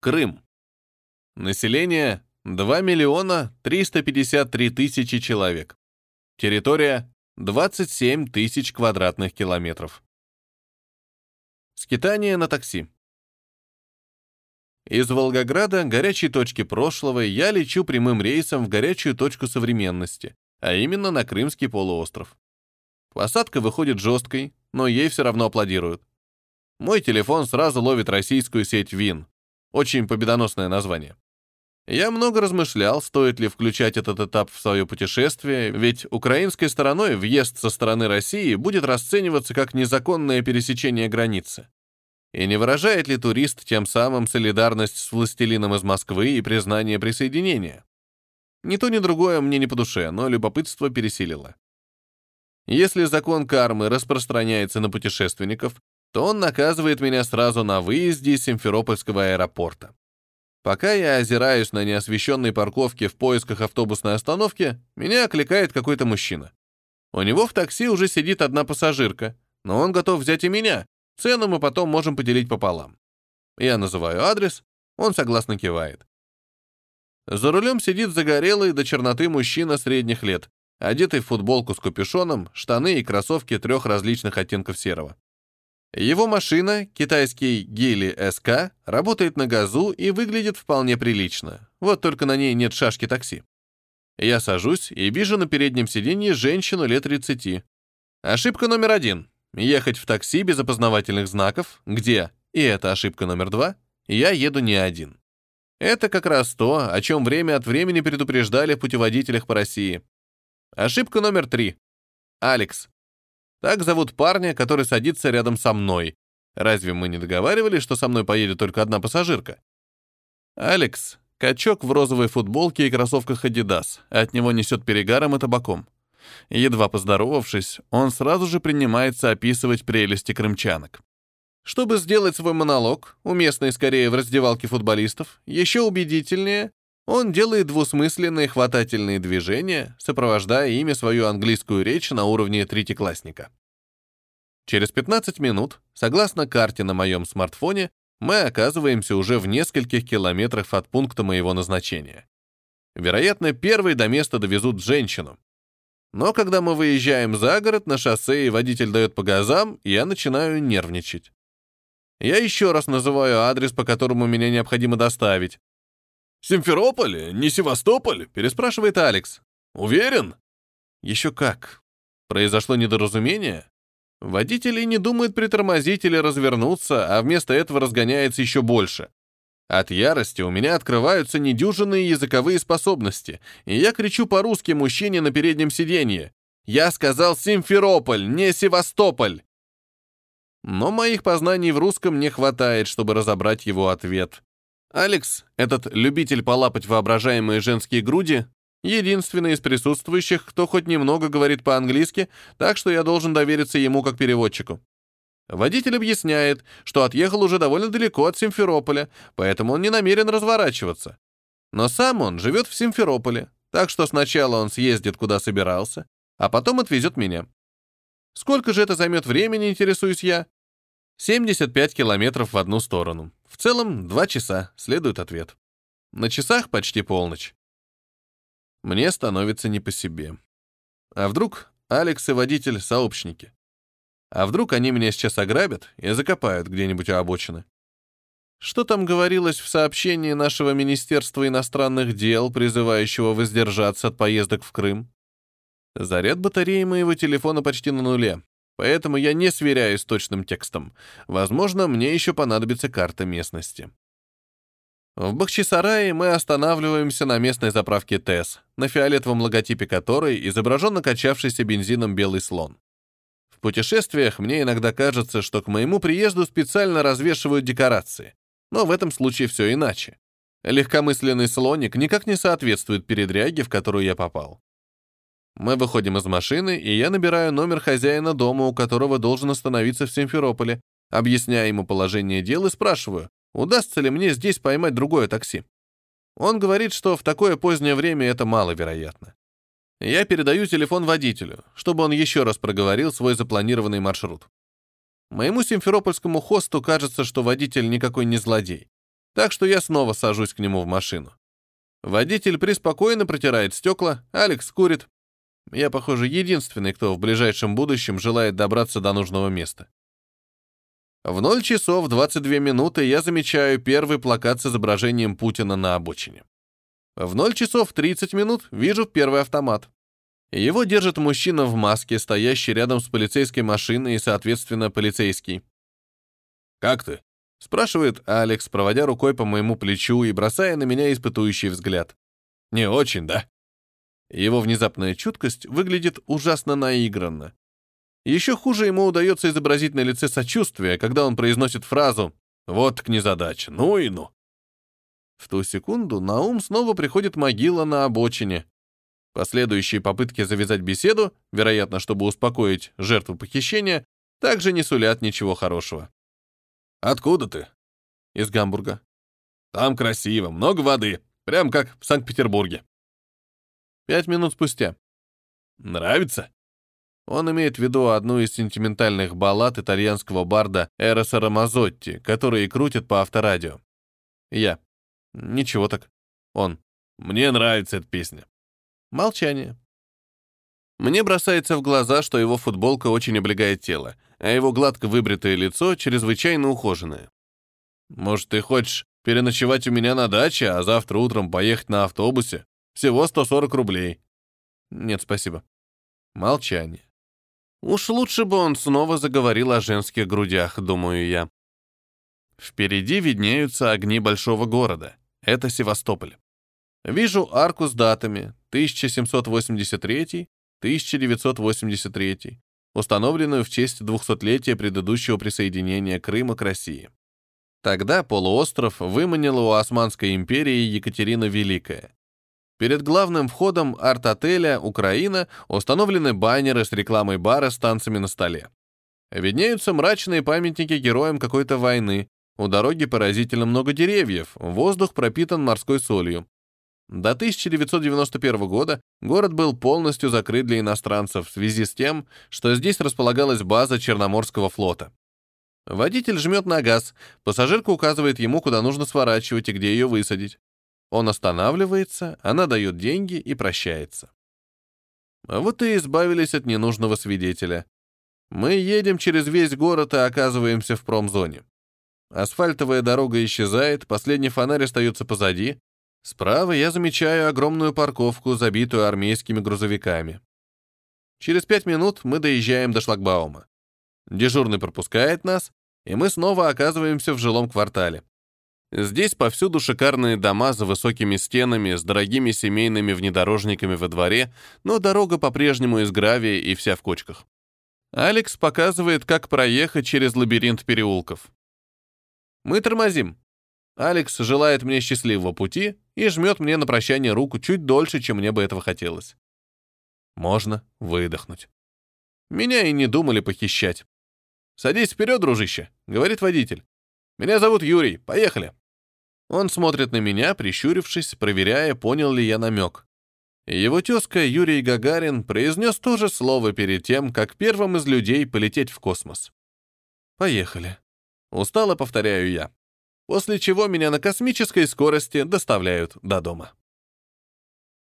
Крым. Население 2 миллиона 353 тысячи человек. Территория 27 тысяч квадратных километров. Скитание на такси. Из Волгограда, горячей точки прошлого, я лечу прямым рейсом в горячую точку современности, а именно на Крымский полуостров. Посадка выходит жесткой, но ей все равно аплодируют. Мой телефон сразу ловит российскую сеть ВИН. Очень победоносное название. Я много размышлял, стоит ли включать этот этап в свое путешествие, ведь украинской стороной въезд со стороны России будет расцениваться как незаконное пересечение границы. И не выражает ли турист тем самым солидарность с властелином из Москвы и признание присоединения? Ни то, ни другое мне не по душе, но любопытство пересилило. Если закон кармы распространяется на путешественников, то он наказывает меня сразу на выезде из Симферопольского аэропорта. Пока я озираюсь на неосвещенной парковке в поисках автобусной остановки, меня окликает какой-то мужчина. У него в такси уже сидит одна пассажирка, но он готов взять и меня. Цену мы потом можем поделить пополам. Я называю адрес, он согласно кивает. За рулем сидит загорелый до черноты мужчина средних лет, одетый в футболку с капюшоном, штаны и кроссовки трех различных оттенков серого. Его машина, китайский Гели СК, работает на газу и выглядит вполне прилично. Вот только на ней нет шашки такси. Я сажусь и вижу на переднем сиденье женщину лет 30. Ошибка номер один. Ехать в такси без опознавательных знаков, где, и это ошибка номер два, я еду не один. Это как раз то, о чем время от времени предупреждали путеводителях по России. Ошибка номер три. Алекс, так зовут парня, который садится рядом со мной. Разве мы не договаривались, что со мной поедет только одна пассажирка? Алекс — качок в розовой футболке и кроссовках Adidas. От него несет перегаром и табаком. Едва поздоровавшись, он сразу же принимается описывать прелести крымчанок. Чтобы сделать свой монолог, уместный скорее в раздевалке футболистов, еще убедительнее, он делает двусмысленные хватательные движения, сопровождая ими свою английскую речь на уровне третьеклассника. Через 15 минут, согласно карте на моем смартфоне, мы оказываемся уже в нескольких километрах от пункта моего назначения. Вероятно, первый до места довезут женщину. Но когда мы выезжаем за город на шоссе и водитель дает по газам, я начинаю нервничать. Я еще раз называю адрес, по которому меня необходимо доставить, «Симферополь, не Севастополь?» — переспрашивает Алекс. «Уверен?» «Еще как. Произошло недоразумение?» Водитель и не думает притормозить или развернуться, а вместо этого разгоняется еще больше. От ярости у меня открываются недюжинные языковые способности, и я кричу по-русски мужчине на переднем сиденье. «Я сказал Симферополь, не Севастополь!» Но моих познаний в русском не хватает, чтобы разобрать его ответ. Алекс, этот любитель полапать воображаемые женские груди, единственный из присутствующих, кто хоть немного говорит по-английски, так что я должен довериться ему как переводчику. Водитель объясняет, что отъехал уже довольно далеко от Симферополя, поэтому он не намерен разворачиваться. Но сам он живет в Симферополе, так что сначала он съездит, куда собирался, а потом отвезет меня. Сколько же это займет времени, интересуюсь я? 75 километров в одну сторону. В целом, два часа, следует ответ. На часах почти полночь. Мне становится не по себе. А вдруг Алекс и водитель — сообщники? А вдруг они меня сейчас ограбят и закопают где-нибудь у обочины? Что там говорилось в сообщении нашего Министерства иностранных дел, призывающего воздержаться от поездок в Крым? Заряд батареи моего телефона почти на нуле поэтому я не сверяюсь с точным текстом. Возможно, мне еще понадобится карта местности. В Бахчисарае мы останавливаемся на местной заправке ТЭС, на фиолетовом логотипе которой изображен накачавшийся бензином белый слон. В путешествиях мне иногда кажется, что к моему приезду специально развешивают декорации, но в этом случае все иначе. Легкомысленный слоник никак не соответствует передряге, в которую я попал. Мы выходим из машины, и я набираю номер хозяина дома, у которого должен остановиться в Симферополе, объясняя ему положение дел и спрашиваю, удастся ли мне здесь поймать другое такси. Он говорит, что в такое позднее время это маловероятно. Я передаю телефон водителю, чтобы он еще раз проговорил свой запланированный маршрут. Моему симферопольскому хосту кажется, что водитель никакой не злодей. так что я снова сажусь к нему в машину. Водитель преспокойно протирает стекла, Алекс курит. Я, похоже, единственный, кто в ближайшем будущем желает добраться до нужного места. В 0 часов 22 минуты я замечаю первый плакат с изображением Путина на обочине. В 0 часов 30 минут вижу первый автомат. Его держит мужчина в маске, стоящий рядом с полицейской машиной и, соответственно, полицейский. «Как ты?» — спрашивает Алекс, проводя рукой по моему плечу и бросая на меня испытующий взгляд. «Не очень, да?» Его внезапная чуткость выглядит ужасно наигранно. Еще хуже ему удается изобразить на лице сочувствие, когда он произносит фразу «Вот так незадача, ну и ну». В ту секунду на ум снова приходит могила на обочине, Последующие попытки завязать беседу, вероятно, чтобы успокоить жертву похищения, также не сулят ничего хорошего. «Откуда ты?» «Из Гамбурга». «Там красиво, много воды, прям как в Санкт-Петербурге». Пять минут спустя. «Нравится?» Он имеет в виду одну из сентиментальных баллад итальянского барда Эроса Рамазотти, которые крутят по авторадио. Я. Ничего так. Он. Мне нравится эта песня. Молчание. Мне бросается в глаза, что его футболка очень облегает тело, а его гладко выбритое лицо чрезвычайно ухоженное. Может, ты хочешь переночевать у меня на даче, а завтра утром поехать на автобусе? Всего 140 рублей. Нет, спасибо. Молчание. Уж лучше бы он снова заговорил о женских грудях, думаю я. Впереди виднеются огни большого города. Это Севастополь. Вижу арку с датами 1783-1983, установленную в честь 200-летия предыдущего присоединения Крыма к России. Тогда полуостров выманила у Османской империи Екатерина Великая. Перед главным входом арт-отеля «Украина» установлены баннеры с рекламой бара с танцами на столе. Виднеются мрачные памятники героям какой-то войны, у дороги поразительно много деревьев, воздух пропитан морской солью. До 1991 года город был полностью закрыт для иностранцев в связи с тем, что здесь располагалась база Черноморского флота. Водитель жмет на газ, пассажирка указывает ему, куда нужно сворачивать и где ее высадить. Он останавливается, она дает деньги и прощается. А вот и избавились от ненужного свидетеля. Мы едем через весь город и оказываемся в промзоне. Асфальтовая дорога исчезает, последний фонарь остается позади, Справа я замечаю огромную парковку, забитую армейскими грузовиками. Через пять минут мы доезжаем до шлагбаума. Дежурный пропускает нас, и мы снова оказываемся в жилом квартале. Здесь повсюду шикарные дома за высокими стенами, с дорогими семейными внедорожниками во дворе, но дорога по-прежнему из гравия и вся в кочках. Алекс показывает, как проехать через лабиринт переулков. Мы тормозим. Алекс желает мне счастливого пути и жмет мне на прощание руку чуть дольше, чем мне бы этого хотелось. Можно выдохнуть. Меня и не думали похищать. «Садись вперед, дружище», — говорит водитель. «Меня зовут Юрий. Поехали». Он смотрит на меня, прищурившись, проверяя, понял ли я намек. Его тезка Юрий Гагарин произнес то же слово перед тем, как первым из людей полететь в космос. «Поехали». Устало повторяю я после чего меня на космической скорости доставляют до дома.